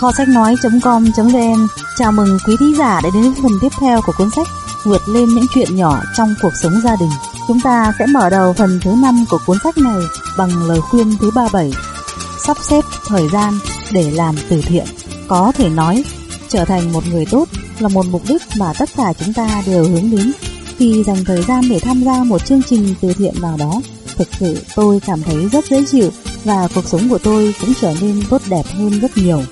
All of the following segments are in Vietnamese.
Kho sách nói.com.vn chào mừng quý thính giả đã đến với phần tiếp theo của cuốn sách Vượt lên những chuyện nhỏ trong cuộc sống gia đình. Chúng ta sẽ mở đầu phần thứ 5 của cuốn sách này bằng lời khuyên thứ 37. Sắp xếp thời gian để làm từ thiện. Có thể nói, trở thành một người tốt là một mục đích mà tất cả chúng ta đều hướng đến. Khi dành thời gian để tham gia một chương trình từ thiện nào đó, thực sự tôi cảm thấy rất dễ chịu và cuộc sống của tôi cũng trở nên tốt đẹp hơn rất nhiều.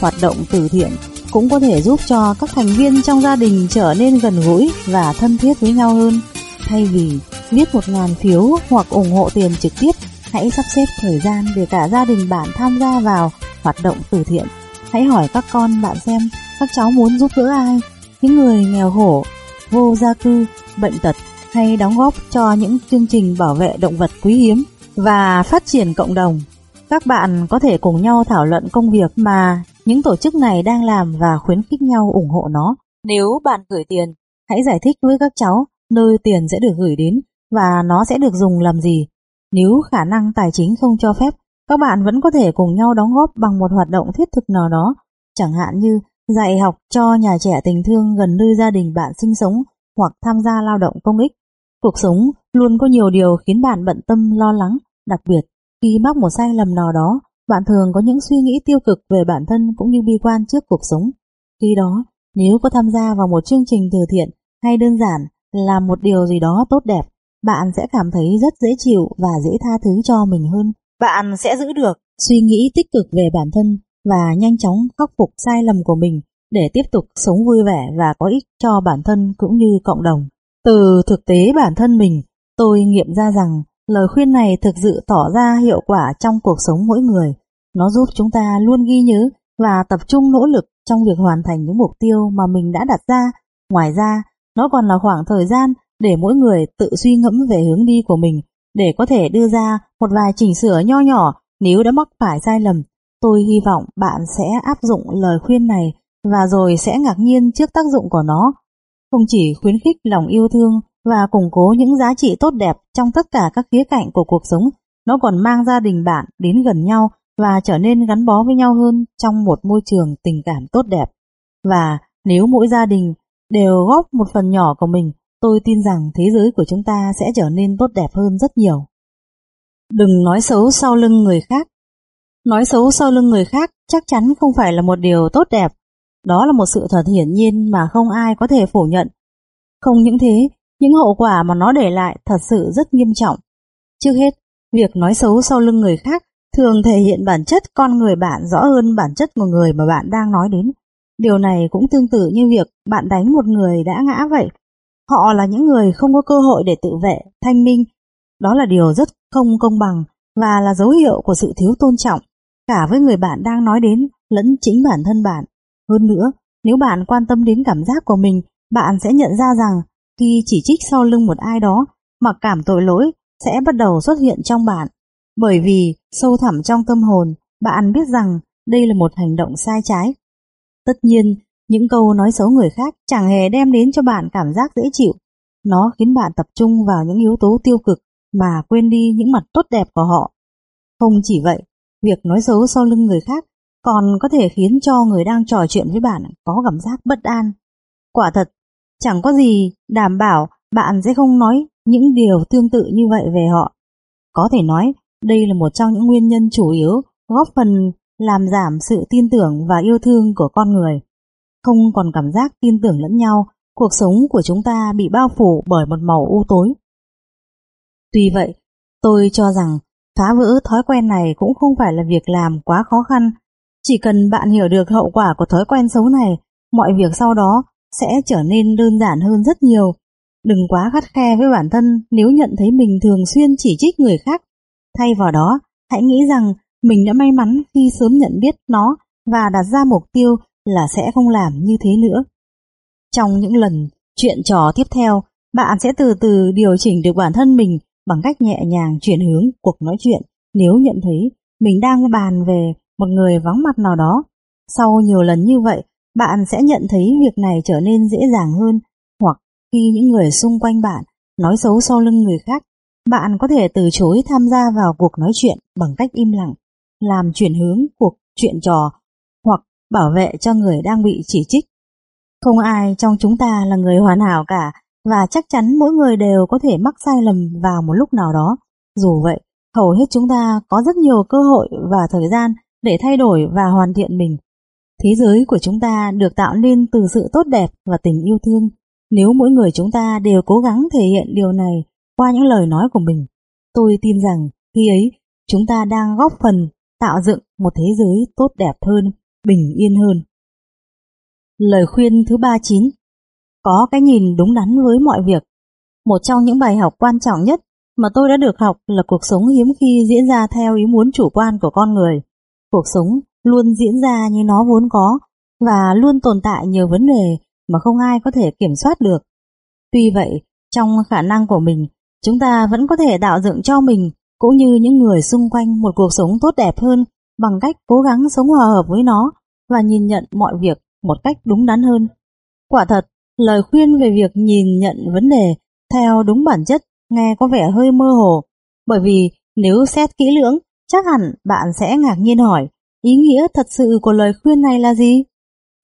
Hoạt động từ thiện cũng có thể giúp cho các thành viên trong gia đình trở nên gần gũi và thân thiết với nhau hơn. Thay vì viết một ngàn phiếu hoặc ủng hộ tiền trực tiếp, hãy sắp xếp thời gian để cả gia đình bạn tham gia vào hoạt động từ thiện. Hãy hỏi các con bạn xem các cháu muốn giúp đỡ ai, những người nghèo khổ, vô gia cư, bệnh tật hay đóng góp cho những chương trình bảo vệ động vật quý hiếm và phát triển cộng đồng. Các bạn có thể cùng nhau thảo luận công việc mà những tổ chức này đang làm và khuyến khích nhau ủng hộ nó. Nếu bạn gửi tiền, hãy giải thích với các cháu nơi tiền sẽ được gửi đến và nó sẽ được dùng làm gì. Nếu khả năng tài chính không cho phép, các bạn vẫn có thể cùng nhau đóng góp bằng một hoạt động thiết thực nào đó, chẳng hạn như dạy học cho nhà trẻ tình thương gần nơi gia đình bạn sinh sống hoặc tham gia lao động công ích. Cuộc sống luôn có nhiều điều khiến bạn bận tâm lo lắng, đặc biệt khi mắc một sai lầm nào đó, bạn thường có những suy nghĩ tiêu cực về bản thân cũng như bi quan trước cuộc sống. Khi đó, nếu có tham gia vào một chương trình từ thiện hay đơn giản làm một điều gì đó tốt đẹp, bạn sẽ cảm thấy rất dễ chịu và dễ tha thứ cho mình hơn. Bạn sẽ giữ được suy nghĩ tích cực về bản thân và nhanh chóng khắc phục sai lầm của mình để tiếp tục sống vui vẻ và có ích cho bản thân cũng như cộng đồng. Từ thực tế bản thân mình, tôi nghiệm ra rằng lời khuyên này thực sự tỏ ra hiệu quả trong cuộc sống mỗi người. Nó giúp chúng ta luôn ghi nhớ và tập trung nỗ lực trong việc hoàn thành những mục tiêu mà mình đã đặt ra. Ngoài ra, nó còn là khoảng thời gian để mỗi người tự suy ngẫm về hướng đi của mình để có thể đưa ra một vài chỉnh sửa nho nhỏ nếu đã mắc phải sai lầm. Tôi hy vọng bạn sẽ áp dụng lời khuyên này và rồi sẽ ngạc nhiên trước tác dụng của nó. Không chỉ khuyến khích lòng yêu thương và củng cố những giá trị tốt đẹp trong tất cả các khía cạnh của cuộc sống, nó còn mang gia đình bạn đến gần nhau và trở nên gắn bó với nhau hơn trong một môi trường tình cảm tốt đẹp. Và nếu mỗi gia đình đều góp một phần nhỏ của mình, tôi tin rằng thế giới của chúng ta sẽ trở nên tốt đẹp hơn rất nhiều. Đừng nói xấu sau lưng người khác. Nói xấu sau lưng người khác chắc chắn không phải là một điều tốt đẹp. Đó là một sự thật hiển nhiên mà không ai có thể phủ nhận. Không những thế, những hậu quả mà nó để lại thật sự rất nghiêm trọng. Trước hết, việc nói xấu sau lưng người khác thường thể hiện bản chất con người bạn rõ hơn bản chất của người mà bạn đang nói đến. Điều này cũng tương tự như việc bạn đánh một người đã ngã vậy. Họ là những người không có cơ hội để tự vệ, thanh minh. Đó là điều rất không công bằng và là dấu hiệu của sự thiếu tôn trọng, cả với người bạn đang nói đến lẫn chính bản thân bạn. Hơn nữa, nếu bạn quan tâm đến cảm giác của mình, bạn sẽ nhận ra rằng khi chỉ trích sau lưng một ai đó, mà cảm tội lỗi sẽ bắt đầu xuất hiện trong bạn. Bởi vì sâu thẳm trong tâm hồn, bạn biết rằng đây là một hành động sai trái. Tất nhiên, những câu nói xấu người khác chẳng hề đem đến cho bạn cảm giác dễ chịu. Nó khiến bạn tập trung vào những yếu tố tiêu cực mà quên đi những mặt tốt đẹp của họ. Không chỉ vậy, việc nói xấu sau lưng người khác còn có thể khiến cho người đang trò chuyện với bạn có cảm giác bất an. Quả thật, chẳng có gì đảm bảo bạn sẽ không nói những điều tương tự như vậy về họ. Có thể nói, đây là một trong những nguyên nhân chủ yếu góp phần làm giảm sự tin tưởng và yêu thương của con người. Không còn cảm giác tin tưởng lẫn nhau, cuộc sống của chúng ta bị bao phủ bởi một màu u tối. Tuy vậy, tôi cho rằng phá vỡ thói quen này cũng không phải là việc làm quá khó khăn. Chỉ cần bạn hiểu được hậu quả của thói quen xấu này, mọi việc sau đó sẽ trở nên đơn giản hơn rất nhiều. Đừng quá khắt khe với bản thân nếu nhận thấy mình thường xuyên chỉ trích người khác. Thay vào đó, hãy nghĩ rằng mình đã may mắn khi sớm nhận biết nó và đặt ra mục tiêu là sẽ không làm như thế nữa. Trong những lần chuyện trò tiếp theo, bạn sẽ từ từ điều chỉnh được bản thân mình bằng cách nhẹ nhàng chuyển hướng cuộc nói chuyện nếu nhận thấy mình đang bàn về một người vắng mặt nào đó. Sau nhiều lần như vậy, bạn sẽ nhận thấy việc này trở nên dễ dàng hơn hoặc khi những người xung quanh bạn nói xấu sau lưng người khác, bạn có thể từ chối tham gia vào cuộc nói chuyện bằng cách im lặng, làm chuyển hướng cuộc chuyện trò hoặc bảo vệ cho người đang bị chỉ trích. Không ai trong chúng ta là người hoàn hảo cả và chắc chắn mỗi người đều có thể mắc sai lầm vào một lúc nào đó. Dù vậy, hầu hết chúng ta có rất nhiều cơ hội và thời gian để thay đổi và hoàn thiện mình. Thế giới của chúng ta được tạo nên từ sự tốt đẹp và tình yêu thương. Nếu mỗi người chúng ta đều cố gắng thể hiện điều này qua những lời nói của mình, tôi tin rằng khi ấy chúng ta đang góp phần tạo dựng một thế giới tốt đẹp hơn, bình yên hơn. Lời khuyên thứ 39 Có cái nhìn đúng đắn với mọi việc Một trong những bài học quan trọng nhất mà tôi đã được học là cuộc sống hiếm khi diễn ra theo ý muốn chủ quan của con người. Cuộc sống luôn diễn ra như nó vốn có và luôn tồn tại nhiều vấn đề mà không ai có thể kiểm soát được. Tuy vậy, trong khả năng của mình, chúng ta vẫn có thể tạo dựng cho mình cũng như những người xung quanh một cuộc sống tốt đẹp hơn bằng cách cố gắng sống hòa hợp với nó và nhìn nhận mọi việc một cách đúng đắn hơn. Quả thật, lời khuyên về việc nhìn nhận vấn đề theo đúng bản chất nghe có vẻ hơi mơ hồ, bởi vì nếu xét kỹ lưỡng, chắc hẳn bạn sẽ ngạc nhiên hỏi ý nghĩa thật sự của lời khuyên này là gì?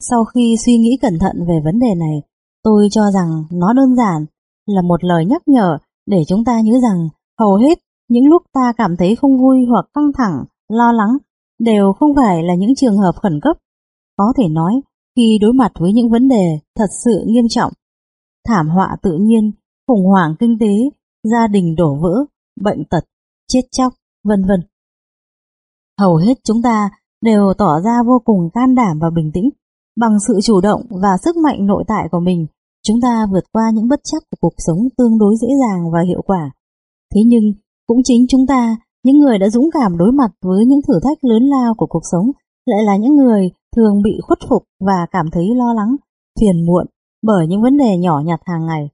Sau khi suy nghĩ cẩn thận về vấn đề này, tôi cho rằng nó đơn giản là một lời nhắc nhở để chúng ta nhớ rằng hầu hết những lúc ta cảm thấy không vui hoặc căng thẳng, lo lắng đều không phải là những trường hợp khẩn cấp. Có thể nói, khi đối mặt với những vấn đề thật sự nghiêm trọng, thảm họa tự nhiên, khủng hoảng kinh tế, gia đình đổ vỡ, bệnh tật, chết chóc, vân vân. Hầu hết chúng ta đều tỏ ra vô cùng can đảm và bình tĩnh. Bằng sự chủ động và sức mạnh nội tại của mình, chúng ta vượt qua những bất chắc của cuộc sống tương đối dễ dàng và hiệu quả. Thế nhưng, cũng chính chúng ta, những người đã dũng cảm đối mặt với những thử thách lớn lao của cuộc sống, lại là những người thường bị khuất phục và cảm thấy lo lắng, phiền muộn bởi những vấn đề nhỏ nhặt hàng ngày.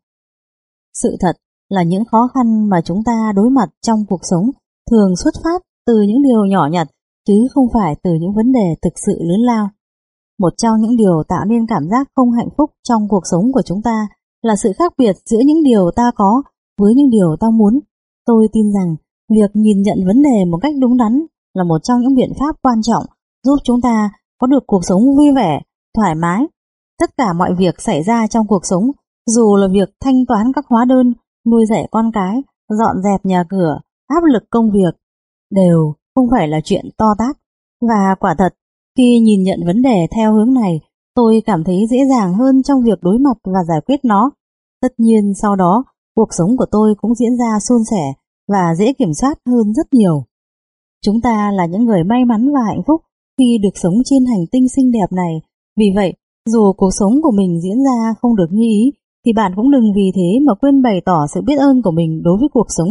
Sự thật là những khó khăn mà chúng ta đối mặt trong cuộc sống thường xuất phát từ những điều nhỏ nhặt chứ không phải từ những vấn đề thực sự lớn lao. Một trong những điều tạo nên cảm giác không hạnh phúc trong cuộc sống của chúng ta là sự khác biệt giữa những điều ta có với những điều ta muốn. Tôi tin rằng việc nhìn nhận vấn đề một cách đúng đắn là một trong những biện pháp quan trọng giúp chúng ta có được cuộc sống vui vẻ, thoải mái. Tất cả mọi việc xảy ra trong cuộc sống, dù là việc thanh toán các hóa đơn, nuôi dạy con cái, dọn dẹp nhà cửa, áp lực công việc, đều không phải là chuyện to tát. Và quả thật, khi nhìn nhận vấn đề theo hướng này, tôi cảm thấy dễ dàng hơn trong việc đối mặt và giải quyết nó. Tất nhiên sau đó, cuộc sống của tôi cũng diễn ra suôn sẻ và dễ kiểm soát hơn rất nhiều. Chúng ta là những người may mắn và hạnh phúc khi được sống trên hành tinh xinh đẹp này. Vì vậy, dù cuộc sống của mình diễn ra không được như ý, thì bạn cũng đừng vì thế mà quên bày tỏ sự biết ơn của mình đối với cuộc sống.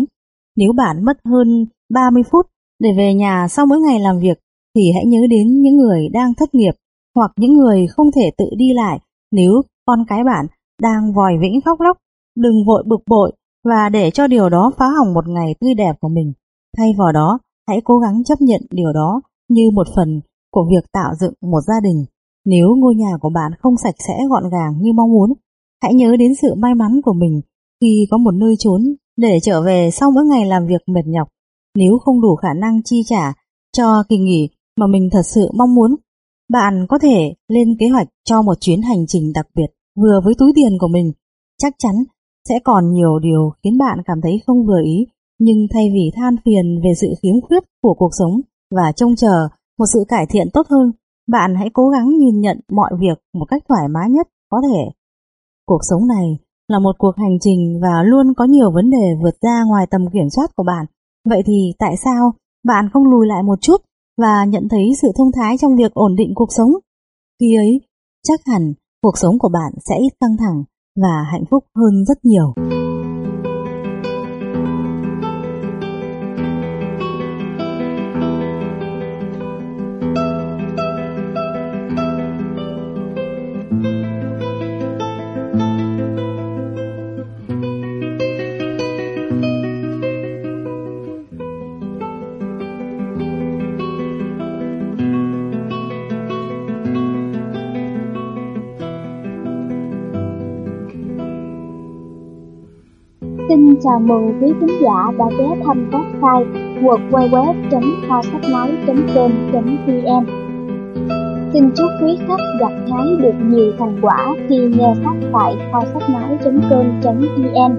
Nếu bạn mất hơn 30 phút để về nhà sau mỗi ngày làm việc, thì hãy nhớ đến những người đang thất nghiệp hoặc những người không thể tự đi lại nếu con cái bạn đang vòi vĩnh khóc lóc. Đừng vội bực bội và để cho điều đó phá hỏng một ngày tươi đẹp của mình. Thay vào đó, hãy cố gắng chấp nhận điều đó như một phần của việc tạo dựng một gia đình. Nếu ngôi nhà của bạn không sạch sẽ gọn gàng như mong muốn, hãy nhớ đến sự may mắn của mình khi có một nơi trốn để trở về sau mỗi ngày làm việc mệt nhọc. Nếu không đủ khả năng chi trả cho kỳ nghỉ mà mình thật sự mong muốn, bạn có thể lên kế hoạch cho một chuyến hành trình đặc biệt vừa với túi tiền của mình. Chắc chắn sẽ còn nhiều điều khiến bạn cảm thấy không vừa ý, nhưng thay vì than phiền về sự khiếm khuyết của cuộc sống và trông chờ một sự cải thiện tốt hơn, bạn hãy cố gắng nhìn nhận mọi việc một cách thoải mái nhất có thể. Cuộc sống này là một cuộc hành trình và luôn có nhiều vấn đề vượt ra ngoài tầm kiểm soát của bạn. Vậy thì tại sao bạn không lùi lại một chút và nhận thấy sự thông thái trong việc ổn định cuộc sống? Khi ấy, chắc hẳn cuộc sống của bạn sẽ ít căng thẳng và hạnh phúc hơn rất nhiều. Chào mừng quý khán giả đã ghé thăm website www.kho sách nói.com.vn Xin chúc quý khách gặt hái được nhiều thành quả khi nghe sách tại kho sách nói.com.vn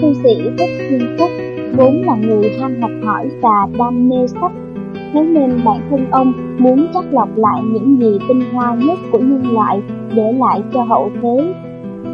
Thư sĩ Thích Thiên Phúc, vốn là người ham học hỏi và đam mê sách, Thế nên bản thân ông muốn chắc lọc lại những gì tinh hoa nhất của nhân loại để lại cho hậu thế.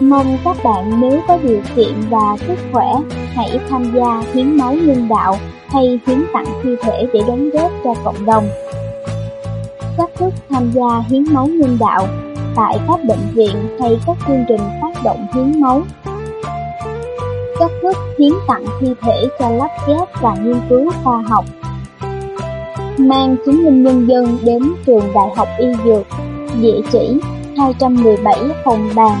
Mong các bạn nếu có điều kiện và sức khỏe, hãy tham gia hiến máu nhân đạo hay hiến tặng thi thể để đóng góp cho cộng đồng. Cách thức tham gia hiến máu nhân đạo tại các bệnh viện hay các chương trình phát động hiến máu. Cách thức hiến tặng thi thể cho lắp ghép và nghiên cứu khoa học. Mang chứng minh nhân dân đến trường Đại học Y Dược, địa chỉ 217 Hồng Bàng,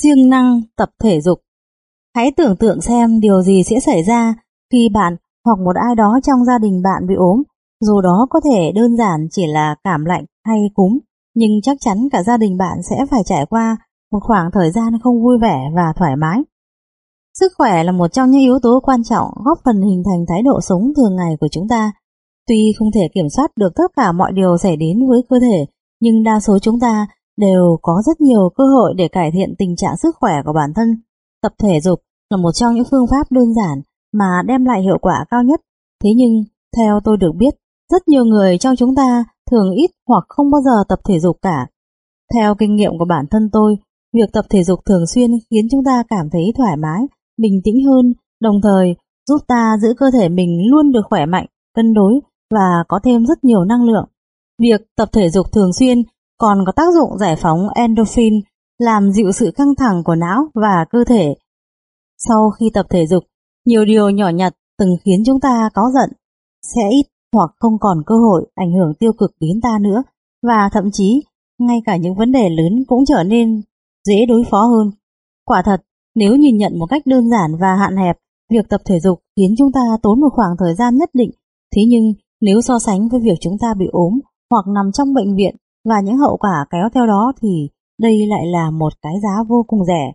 siêng năng tập thể dục. Hãy tưởng tượng xem điều gì sẽ xảy ra khi bạn hoặc một ai đó trong gia đình bạn bị ốm, dù đó có thể đơn giản chỉ là cảm lạnh hay cúm, nhưng chắc chắn cả gia đình bạn sẽ phải trải qua một khoảng thời gian không vui vẻ và thoải mái. Sức khỏe là một trong những yếu tố quan trọng góp phần hình thành thái độ sống thường ngày của chúng ta. Tuy không thể kiểm soát được tất cả mọi điều xảy đến với cơ thể, nhưng đa số chúng ta đều có rất nhiều cơ hội để cải thiện tình trạng sức khỏe của bản thân. Tập thể dục là một trong những phương pháp đơn giản mà đem lại hiệu quả cao nhất. Thế nhưng, theo tôi được biết, rất nhiều người trong chúng ta thường ít hoặc không bao giờ tập thể dục cả. Theo kinh nghiệm của bản thân tôi, việc tập thể dục thường xuyên khiến chúng ta cảm thấy thoải mái, bình tĩnh hơn, đồng thời giúp ta giữ cơ thể mình luôn được khỏe mạnh, cân đối và có thêm rất nhiều năng lượng. Việc tập thể dục thường xuyên còn có tác dụng giải phóng endorphin, làm dịu sự căng thẳng của não và cơ thể. Sau khi tập thể dục, nhiều điều nhỏ nhặt từng khiến chúng ta có giận, sẽ ít hoặc không còn cơ hội ảnh hưởng tiêu cực đến ta nữa, và thậm chí ngay cả những vấn đề lớn cũng trở nên dễ đối phó hơn. Quả thật, nếu nhìn nhận một cách đơn giản và hạn hẹp, việc tập thể dục khiến chúng ta tốn một khoảng thời gian nhất định, thế nhưng nếu so sánh với việc chúng ta bị ốm hoặc nằm trong bệnh viện và những hậu quả kéo theo đó thì đây lại là một cái giá vô cùng rẻ.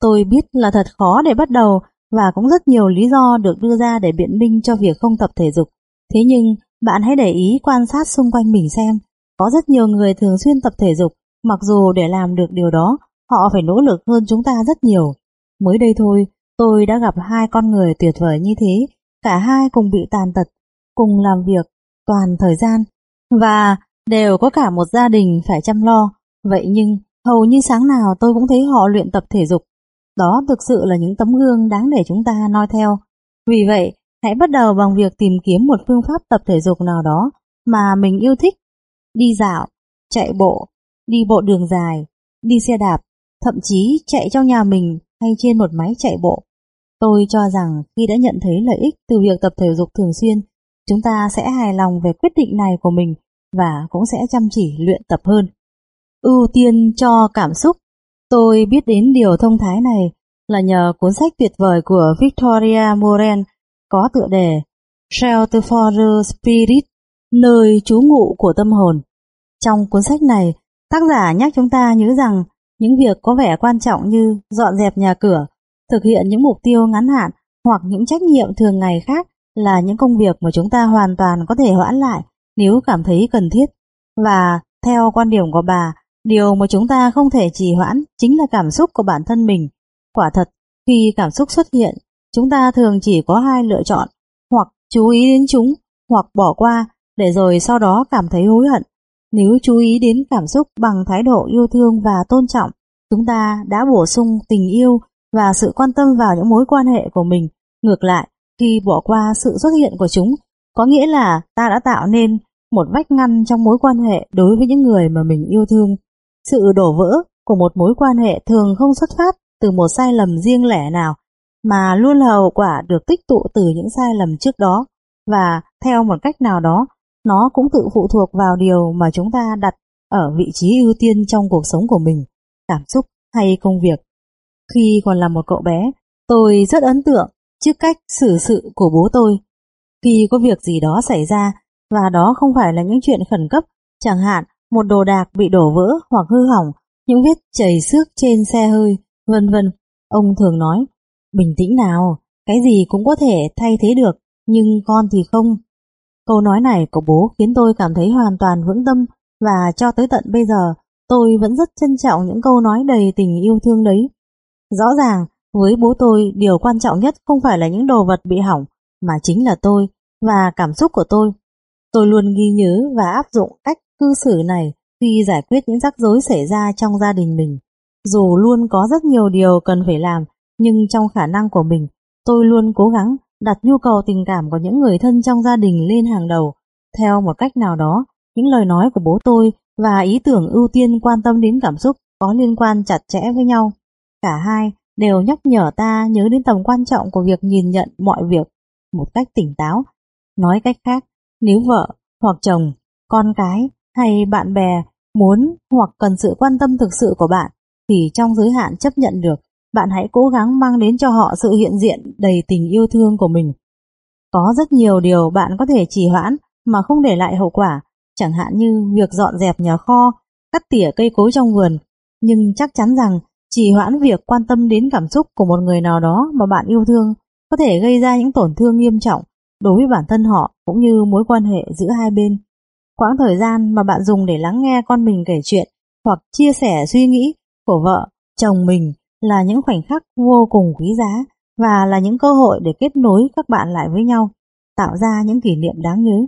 Tôi biết là thật khó để bắt đầu và cũng rất nhiều lý do được đưa ra để biện minh cho việc không tập thể dục. Thế nhưng bạn hãy để ý quan sát xung quanh mình xem. Có rất nhiều người thường xuyên tập thể dục, mặc dù để làm được điều đó, họ phải nỗ lực hơn chúng ta rất nhiều. Mới đây thôi, tôi đã gặp hai con người tuyệt vời như thế, cả hai cùng bị tàn tật, cùng làm việc toàn thời gian, và đều có cả một gia đình phải chăm lo. Vậy nhưng, hầu như sáng nào tôi cũng thấy họ luyện tập thể dục. Đó thực sự là những tấm gương đáng để chúng ta noi theo. Vì vậy, hãy bắt đầu bằng việc tìm kiếm một phương pháp tập thể dục nào đó mà mình yêu thích. Đi dạo, chạy bộ, đi bộ đường dài, đi xe đạp, thậm chí chạy trong nhà mình hay trên một máy chạy bộ. Tôi cho rằng khi đã nhận thấy lợi ích từ việc tập thể dục thường xuyên, chúng ta sẽ hài lòng về quyết định này của mình và cũng sẽ chăm chỉ luyện tập hơn. Ưu tiên cho cảm xúc Tôi biết đến điều thông thái này là nhờ cuốn sách tuyệt vời của Victoria Moren có tựa đề Shelter for the Spirit, nơi trú ngụ của tâm hồn. Trong cuốn sách này, tác giả nhắc chúng ta nhớ rằng những việc có vẻ quan trọng như dọn dẹp nhà cửa, thực hiện những mục tiêu ngắn hạn hoặc những trách nhiệm thường ngày khác là những công việc mà chúng ta hoàn toàn có thể hoãn lại nếu cảm thấy cần thiết. Và theo quan điểm của bà, điều mà chúng ta không thể trì hoãn chính là cảm xúc của bản thân mình. Quả thật, khi cảm xúc xuất hiện, chúng ta thường chỉ có hai lựa chọn, hoặc chú ý đến chúng, hoặc bỏ qua, để rồi sau đó cảm thấy hối hận. Nếu chú ý đến cảm xúc bằng thái độ yêu thương và tôn trọng, chúng ta đã bổ sung tình yêu và sự quan tâm vào những mối quan hệ của mình. Ngược lại, khi bỏ qua sự xuất hiện của chúng, có nghĩa là ta đã tạo nên một vách ngăn trong mối quan hệ đối với những người mà mình yêu thương. Sự đổ vỡ của một mối quan hệ thường không xuất phát từ một sai lầm riêng lẻ nào, mà luôn là hậu quả được tích tụ từ những sai lầm trước đó, và theo một cách nào đó, nó cũng tự phụ thuộc vào điều mà chúng ta đặt ở vị trí ưu tiên trong cuộc sống của mình, cảm xúc hay công việc. Khi còn là một cậu bé, tôi rất ấn tượng trước cách xử sự của bố tôi. Khi có việc gì đó xảy ra, và đó không phải là những chuyện khẩn cấp, chẳng hạn một đồ đạc bị đổ vỡ hoặc hư hỏng, những vết chảy xước trên xe hơi, vân vân. Ông thường nói, bình tĩnh nào, cái gì cũng có thể thay thế được, nhưng con thì không. Câu nói này của bố khiến tôi cảm thấy hoàn toàn vững tâm và cho tới tận bây giờ tôi vẫn rất trân trọng những câu nói đầy tình yêu thương đấy. Rõ ràng, với bố tôi điều quan trọng nhất không phải là những đồ vật bị hỏng, mà chính là tôi và cảm xúc của tôi. Tôi luôn ghi nhớ và áp dụng cách cư xử này khi giải quyết những rắc rối xảy ra trong gia đình mình. Dù luôn có rất nhiều điều cần phải làm, nhưng trong khả năng của mình, tôi luôn cố gắng đặt nhu cầu tình cảm của những người thân trong gia đình lên hàng đầu. Theo một cách nào đó, những lời nói của bố tôi và ý tưởng ưu tiên quan tâm đến cảm xúc có liên quan chặt chẽ với nhau. Cả hai đều nhắc nhở ta nhớ đến tầm quan trọng của việc nhìn nhận mọi việc một cách tỉnh táo. Nói cách khác, nếu vợ hoặc chồng, con cái hay bạn bè muốn hoặc cần sự quan tâm thực sự của bạn thì trong giới hạn chấp nhận được, bạn hãy cố gắng mang đến cho họ sự hiện diện đầy tình yêu thương của mình. Có rất nhiều điều bạn có thể trì hoãn mà không để lại hậu quả, chẳng hạn như việc dọn dẹp nhà kho, cắt tỉa cây cối trong vườn, nhưng chắc chắn rằng trì hoãn việc quan tâm đến cảm xúc của một người nào đó mà bạn yêu thương có thể gây ra những tổn thương nghiêm trọng đối với bản thân họ cũng như mối quan hệ giữa hai bên. Quãng thời gian mà bạn dùng để lắng nghe con mình kể chuyện hoặc chia sẻ suy nghĩ của vợ, chồng mình là những khoảnh khắc vô cùng quý giá và là những cơ hội để kết nối các bạn lại với nhau, tạo ra những kỷ niệm đáng nhớ.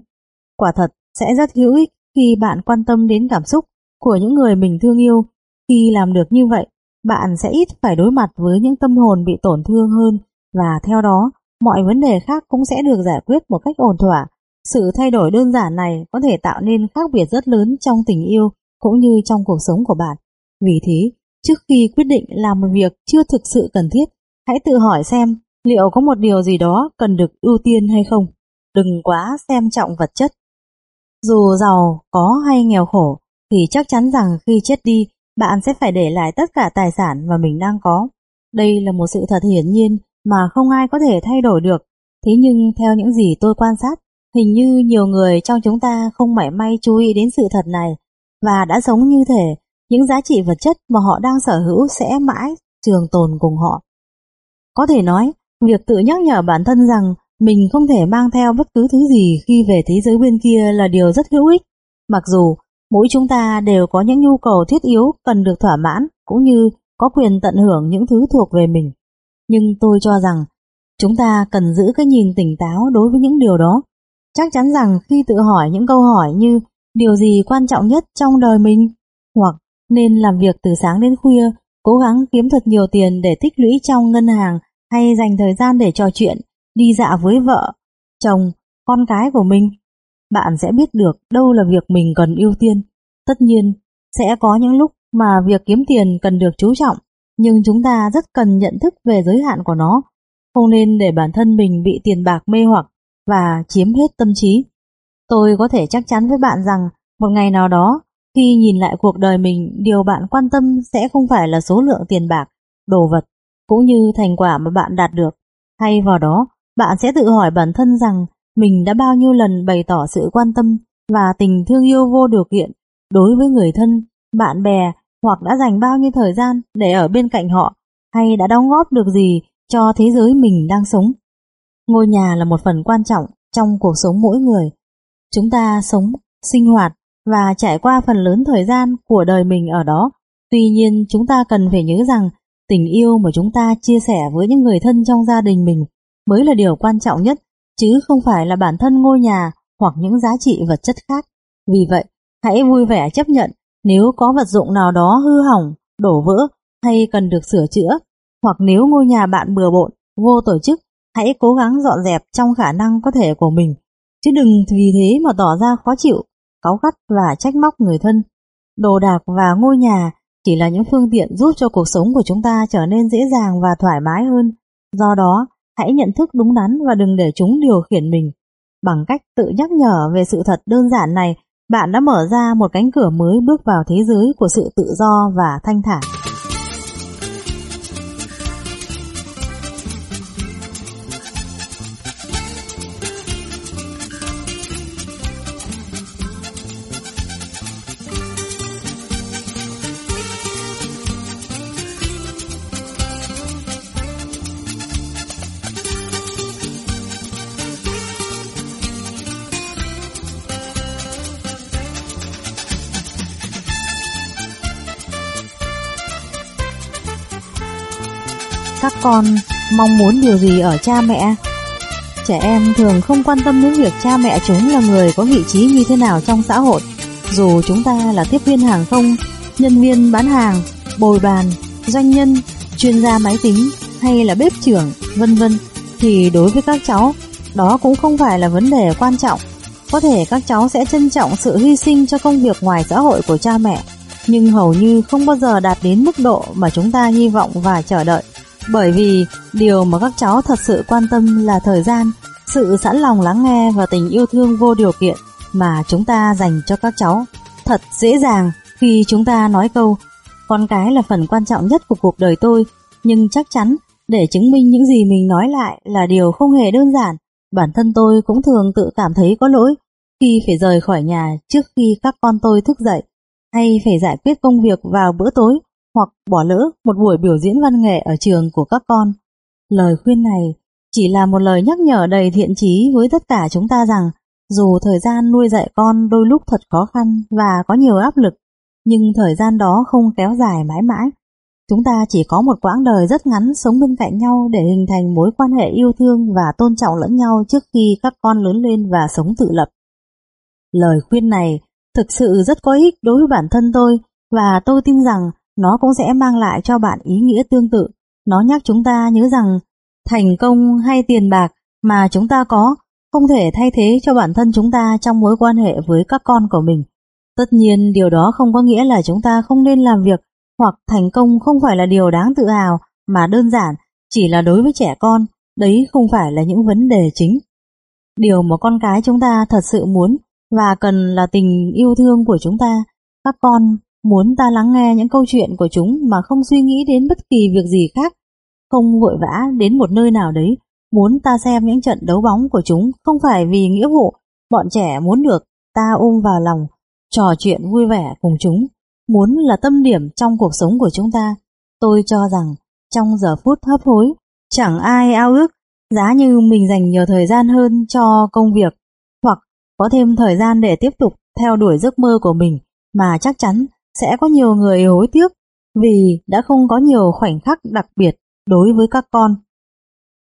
Quả thật sẽ rất hữu ích khi bạn quan tâm đến cảm xúc của những người mình thương yêu. Khi làm được như vậy, bạn sẽ ít phải đối mặt với những tâm hồn bị tổn thương hơn và theo đó mọi vấn đề khác cũng sẽ được giải quyết một cách ổn thỏa. Sự thay đổi đơn giản này có thể tạo nên khác biệt rất lớn trong tình yêu cũng như trong cuộc sống của bạn. Vì thế, trước khi quyết định làm một việc chưa thực sự cần thiết, hãy tự hỏi xem liệu có một điều gì đó cần được ưu tiên hay không. Đừng quá xem trọng vật chất. Dù giàu, có hay nghèo khổ, thì chắc chắn rằng khi chết đi, bạn sẽ phải để lại tất cả tài sản mà mình đang có. Đây là một sự thật hiển nhiên mà không ai có thể thay đổi được. Thế nhưng theo những gì tôi quan sát, hình như nhiều người trong chúng ta không mảy may chú ý đến sự thật này và đã sống như thể những giá trị vật chất mà họ đang sở hữu sẽ mãi trường tồn cùng họ. Có thể nói, việc tự nhắc nhở bản thân rằng mình không thể mang theo bất cứ thứ gì khi về thế giới bên kia là điều rất hữu ích. Mặc dù mỗi chúng ta đều có những nhu cầu thiết yếu cần được thỏa mãn cũng như có quyền tận hưởng những thứ thuộc về mình. Nhưng tôi cho rằng chúng ta cần giữ cái nhìn tỉnh táo đối với những điều đó. Chắc chắn rằng khi tự hỏi những câu hỏi như điều gì quan trọng nhất trong đời mình hoặc nên làm việc từ sáng đến khuya, cố gắng kiếm thật nhiều tiền để tích lũy trong ngân hàng hay dành thời gian để trò chuyện, đi dạo với vợ, chồng, con cái của mình. Bạn sẽ biết được đâu là việc mình cần ưu tiên. Tất nhiên, sẽ có những lúc mà việc kiếm tiền cần được chú trọng, nhưng chúng ta rất cần nhận thức về giới hạn của nó, không nên để bản thân mình bị tiền bạc mê hoặc và chiếm hết tâm trí. Tôi có thể chắc chắn với bạn rằng một ngày nào đó, khi nhìn lại cuộc đời mình, điều bạn quan tâm sẽ không phải là số lượng tiền bạc, đồ vật, cũng như thành quả mà bạn đạt được. Thay vào đó, bạn sẽ tự hỏi bản thân rằng mình đã bao nhiêu lần bày tỏ sự quan tâm và tình thương yêu vô điều kiện đối với người thân, bạn bè hoặc đã dành bao nhiêu thời gian để ở bên cạnh họ hay đã đóng góp được gì cho thế giới mình đang sống. Ngôi nhà là một phần quan trọng trong cuộc sống mỗi người. Chúng ta sống, sinh hoạt và trải qua phần lớn thời gian của đời mình ở đó. Tuy nhiên chúng ta cần phải nhớ rằng tình yêu mà chúng ta chia sẻ với những người thân trong gia đình mình mới là điều quan trọng nhất, chứ không phải là bản thân ngôi nhà hoặc những giá trị vật chất khác. Vì vậy, hãy vui vẻ chấp nhận nếu có vật dụng nào đó hư hỏng, đổ vỡ hay cần được sửa chữa, hoặc nếu ngôi nhà bạn bừa bộn, vô tổ chức, hãy cố gắng dọn dẹp trong khả năng có thể của mình, chứ đừng vì thế mà tỏ ra khó chịu, cáu gắt và trách móc người thân. Đồ đạc và ngôi nhà chỉ là những phương tiện giúp cho cuộc sống của chúng ta trở nên dễ dàng và thoải mái hơn. Do đó, hãy nhận thức đúng đắn và đừng để chúng điều khiển mình. Bằng cách tự nhắc nhở về sự thật đơn giản này, bạn đã mở ra một cánh cửa mới bước vào thế giới của sự tự do và thanh thản. Các con mong muốn điều gì ở cha mẹ? Trẻ em thường không quan tâm đến việc cha mẹ chúng là người có vị trí như thế nào trong xã hội. Dù chúng ta là tiếp viên hàng không, nhân viên bán hàng, bồi bàn, doanh nhân, chuyên gia máy tính hay là bếp trưởng, vân vân thì đối với các cháu, đó cũng không phải là vấn đề quan trọng. Có thể các cháu sẽ trân trọng sự hy sinh cho công việc ngoài xã hội của cha mẹ, nhưng hầu như không bao giờ đạt đến mức độ mà chúng ta hy vọng và chờ đợi. Bởi vì điều mà các cháu thật sự quan tâm là thời gian, sự sẵn lòng lắng nghe và tình yêu thương vô điều kiện mà chúng ta dành cho các cháu. Thật dễ dàng khi chúng ta nói câu con cái là phần quan trọng nhất của cuộc đời tôi, nhưng chắc chắn để chứng minh những gì mình nói lại là điều không hề đơn giản. Bản thân tôi cũng thường tự cảm thấy có lỗi khi phải rời khỏi nhà trước khi các con tôi thức dậy, hay phải giải quyết công việc vào bữa tối hoặc bỏ lỡ một buổi biểu diễn văn nghệ ở trường của các con. Lời khuyên này chỉ là một lời nhắc nhở đầy thiện chí với tất cả chúng ta rằng dù thời gian nuôi dạy con đôi lúc thật khó khăn và có nhiều áp lực, nhưng thời gian đó không kéo dài mãi mãi. Chúng ta chỉ có một quãng đời rất ngắn sống bên cạnh nhau để hình thành mối quan hệ yêu thương và tôn trọng lẫn nhau trước khi các con lớn lên và sống tự lập. Lời khuyên này thực sự rất có ích đối với bản thân tôi và tôi tin rằng nó cũng sẽ mang lại cho bạn ý nghĩa tương tự. Nó nhắc chúng ta nhớ rằng thành công hay tiền bạc mà chúng ta có không thể thay thế cho bản thân chúng ta trong mối quan hệ với các con của mình. Tất nhiên điều đó không có nghĩa là chúng ta không nên làm việc hoặc thành công không phải là điều đáng tự hào mà đơn giản chỉ là đối với trẻ con, đấy không phải là những vấn đề chính. Điều mà con cái chúng ta thật sự muốn và cần là tình yêu thương của chúng ta. Các con muốn ta lắng nghe những câu chuyện của chúng mà không suy nghĩ đến bất kỳ việc gì khác, không vội vã đến một nơi nào đấy, muốn ta xem những trận đấu bóng của chúng không phải vì nghĩa vụ, bọn trẻ muốn được ta ôm vào lòng, trò chuyện vui vẻ cùng chúng, muốn là tâm điểm trong cuộc sống của chúng ta. Tôi cho rằng trong giờ phút hấp hối, chẳng ai ao ước giá như mình dành nhiều thời gian hơn cho công việc hoặc có thêm thời gian để tiếp tục theo đuổi giấc mơ của mình mà chắc chắn sẽ có nhiều người hối tiếc vì đã không có nhiều khoảnh khắc đặc biệt đối với các con.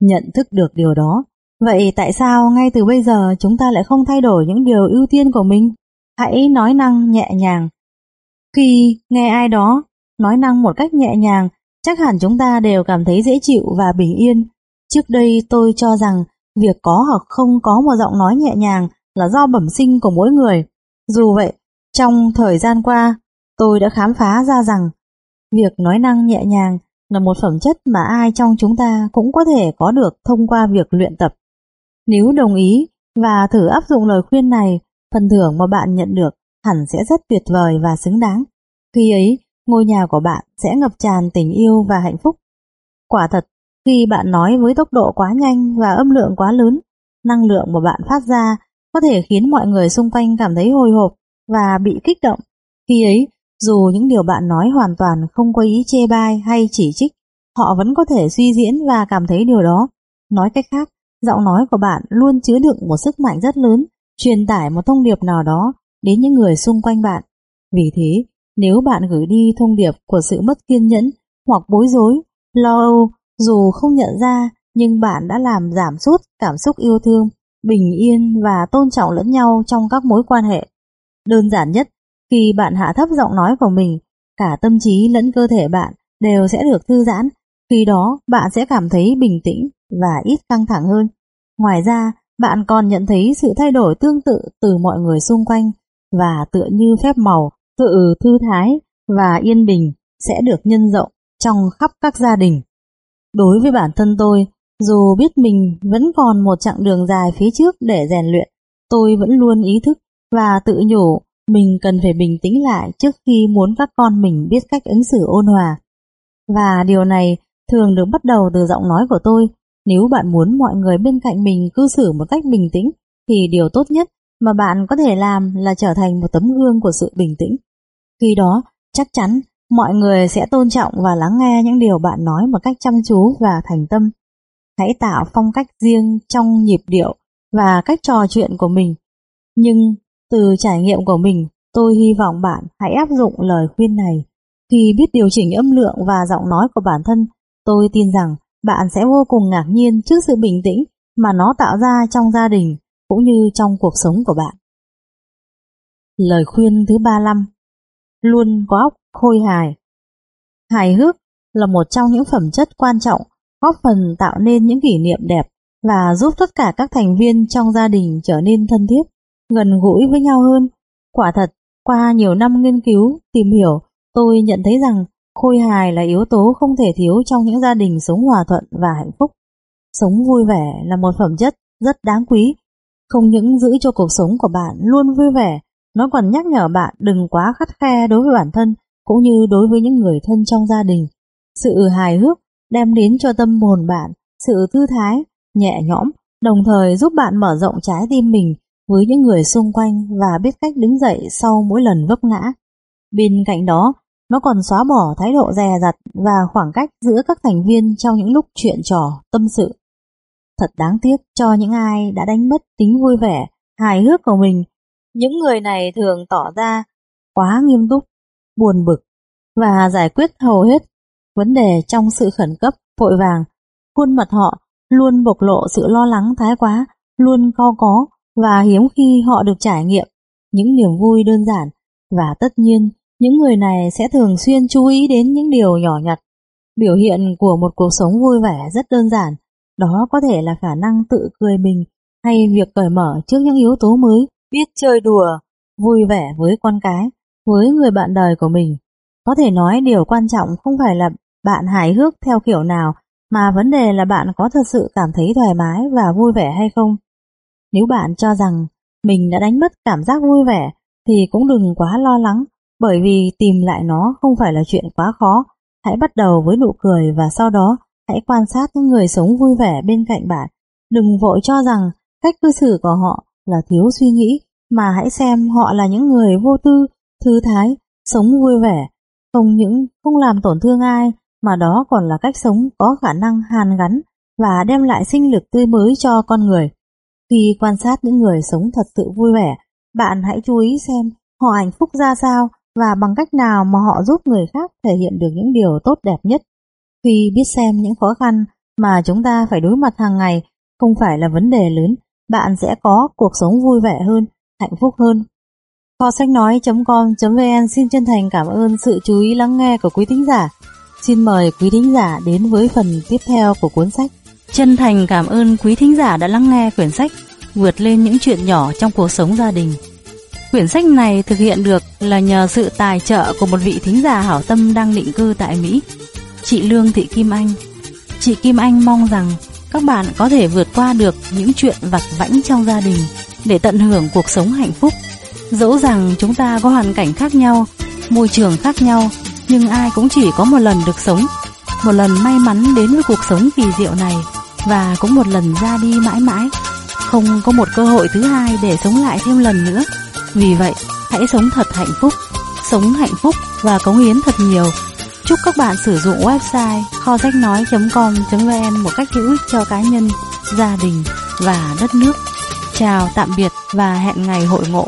Nhận thức được điều đó, vậy tại sao ngay từ bây giờ chúng ta lại không thay đổi những điều ưu tiên của mình? Hãy nói năng nhẹ nhàng. Khi nghe ai đó nói năng một cách nhẹ nhàng, chắc hẳn chúng ta đều cảm thấy dễ chịu và bình yên. Trước đây tôi cho rằng việc có hoặc không có một giọng nói nhẹ nhàng là do bẩm sinh của mỗi người. Dù vậy, trong thời gian qua, tôi đã khám phá ra rằng việc nói năng nhẹ nhàng là một phẩm chất mà ai trong chúng ta cũng có thể có được thông qua việc luyện tập. Nếu đồng ý và thử áp dụng lời khuyên này, phần thưởng mà bạn nhận được hẳn sẽ rất tuyệt vời và xứng đáng. Khi ấy, ngôi nhà của bạn sẽ ngập tràn tình yêu và hạnh phúc. Quả thật, khi bạn nói với tốc độ quá nhanh và âm lượng quá lớn, năng lượng mà bạn phát ra có thể khiến mọi người xung quanh cảm thấy hồi hộp và bị kích động. Khi ấy, dù những điều bạn nói hoàn toàn không có ý chê bai hay chỉ trích, họ vẫn có thể suy diễn và cảm thấy điều đó. Nói cách khác, giọng nói của bạn luôn chứa đựng một sức mạnh rất lớn, truyền tải một thông điệp nào đó đến những người xung quanh bạn. Vì thế, nếu bạn gửi đi thông điệp của sự mất kiên nhẫn hoặc bối rối, lo âu, dù không nhận ra nhưng bạn đã làm giảm sút cảm xúc yêu thương, bình yên và tôn trọng lẫn nhau trong các mối quan hệ. Đơn giản nhất, khi bạn hạ thấp giọng nói của mình, cả tâm trí lẫn cơ thể bạn đều sẽ được thư giãn, khi đó bạn sẽ cảm thấy bình tĩnh và ít căng thẳng hơn. Ngoài ra, bạn còn nhận thấy sự thay đổi tương tự từ mọi người xung quanh và tựa như phép màu, tự thư thái và yên bình sẽ được nhân rộng trong khắp các gia đình. Đối với bản thân tôi, dù biết mình vẫn còn một chặng đường dài phía trước để rèn luyện, tôi vẫn luôn ý thức và tự nhủ mình cần phải bình tĩnh lại trước khi muốn các con mình biết cách ứng xử ôn hòa. Và điều này thường được bắt đầu từ giọng nói của tôi. Nếu bạn muốn mọi người bên cạnh mình cư xử một cách bình tĩnh, thì điều tốt nhất mà bạn có thể làm là trở thành một tấm gương của sự bình tĩnh. Khi đó, chắc chắn mọi người sẽ tôn trọng và lắng nghe những điều bạn nói một cách chăm chú và thành tâm. Hãy tạo phong cách riêng trong nhịp điệu và cách trò chuyện của mình. Nhưng từ trải nghiệm của mình, tôi hy vọng bạn hãy áp dụng lời khuyên này. Khi biết điều chỉnh âm lượng và giọng nói của bản thân, tôi tin rằng bạn sẽ vô cùng ngạc nhiên trước sự bình tĩnh mà nó tạo ra trong gia đình cũng như trong cuộc sống của bạn. Lời khuyên thứ 35 Luôn có óc khôi hài Hài hước là một trong những phẩm chất quan trọng góp phần tạo nên những kỷ niệm đẹp và giúp tất cả các thành viên trong gia đình trở nên thân thiết gần gũi với nhau hơn. Quả thật, qua nhiều năm nghiên cứu, tìm hiểu, tôi nhận thấy rằng khôi hài là yếu tố không thể thiếu trong những gia đình sống hòa thuận và hạnh phúc. Sống vui vẻ là một phẩm chất rất đáng quý, không những giữ cho cuộc sống của bạn luôn vui vẻ, nó còn nhắc nhở bạn đừng quá khắt khe đối với bản thân cũng như đối với những người thân trong gia đình. Sự hài hước đem đến cho tâm hồn bạn sự thư thái, nhẹ nhõm, đồng thời giúp bạn mở rộng trái tim mình với những người xung quanh và biết cách đứng dậy sau mỗi lần vấp ngã. Bên cạnh đó, nó còn xóa bỏ thái độ dè dặt và khoảng cách giữa các thành viên trong những lúc chuyện trò, tâm sự. Thật đáng tiếc cho những ai đã đánh mất tính vui vẻ, hài hước của mình. Những người này thường tỏ ra quá nghiêm túc, buồn bực và giải quyết hầu hết vấn đề trong sự khẩn cấp, vội vàng. Khuôn mặt họ luôn bộc lộ sự lo lắng thái quá, luôn co có và hiếm khi họ được trải nghiệm những niềm vui đơn giản và tất nhiên những người này sẽ thường xuyên chú ý đến những điều nhỏ nhặt. Biểu hiện của một cuộc sống vui vẻ rất đơn giản, đó có thể là khả năng tự cười mình hay việc cởi mở trước những yếu tố mới, biết chơi đùa vui vẻ với con cái, với người bạn đời của mình. Có thể nói điều quan trọng không phải là bạn hài hước theo kiểu nào, mà vấn đề là bạn có thật sự cảm thấy thoải mái và vui vẻ hay không. Nếu bạn cho rằng mình đã đánh mất cảm giác vui vẻ thì cũng đừng quá lo lắng, bởi vì tìm lại nó không phải là chuyện quá khó. Hãy bắt đầu với nụ cười và sau đó hãy quan sát những người sống vui vẻ bên cạnh bạn. Đừng vội cho rằng cách cư xử của họ là thiếu suy nghĩ, mà hãy xem họ là những người vô tư, thư thái, sống vui vẻ, không những không làm tổn thương ai, mà đó còn là cách sống có khả năng hàn gắn và đem lại sinh lực tươi mới cho con người. Khi quan sát những người sống thật sự vui vẻ, bạn hãy chú ý xem họ hạnh phúc ra sao và bằng cách nào mà họ giúp người khác thể hiện được những điều tốt đẹp nhất. Khi biết xem những khó khăn mà chúng ta phải đối mặt hàng ngày không phải là vấn đề lớn, bạn sẽ có cuộc sống vui vẻ hơn, hạnh phúc hơn. Kho sách nói.com.vn xin chân thành cảm ơn sự chú ý lắng nghe của quý thính giả. Xin mời quý thính giả đến với phần tiếp theo của cuốn sách. Chân thành cảm ơn quý thính giả đã lắng nghe quyển sách Vượt lên những chuyện nhỏ trong cuộc sống gia đình. Quyển sách này thực hiện được là nhờ sự tài trợ của một vị thính giả hảo tâm đang định cư tại Mỹ, chị Lương Thị Kim Anh. Chị Kim Anh mong rằng các bạn có thể vượt qua được những chuyện vặt vãnh trong gia đình để tận hưởng cuộc sống hạnh phúc. Dẫu rằng chúng ta có hoàn cảnh khác nhau, môi trường khác nhau, nhưng ai cũng chỉ có một lần được sống, một lần may mắn đến với cuộc sống kỳ diệu này và cũng một lần ra đi mãi mãi, không có một cơ hội thứ hai để sống lại thêm lần nữa. Vì vậy, hãy sống thật hạnh phúc, sống hạnh phúc và cống hiến thật nhiều. Chúc các bạn sử dụng website kho sách nói.com.vn một cách hữu ích cho cá nhân, gia đình và đất nước. Chào tạm biệt và hẹn ngày hội ngộ.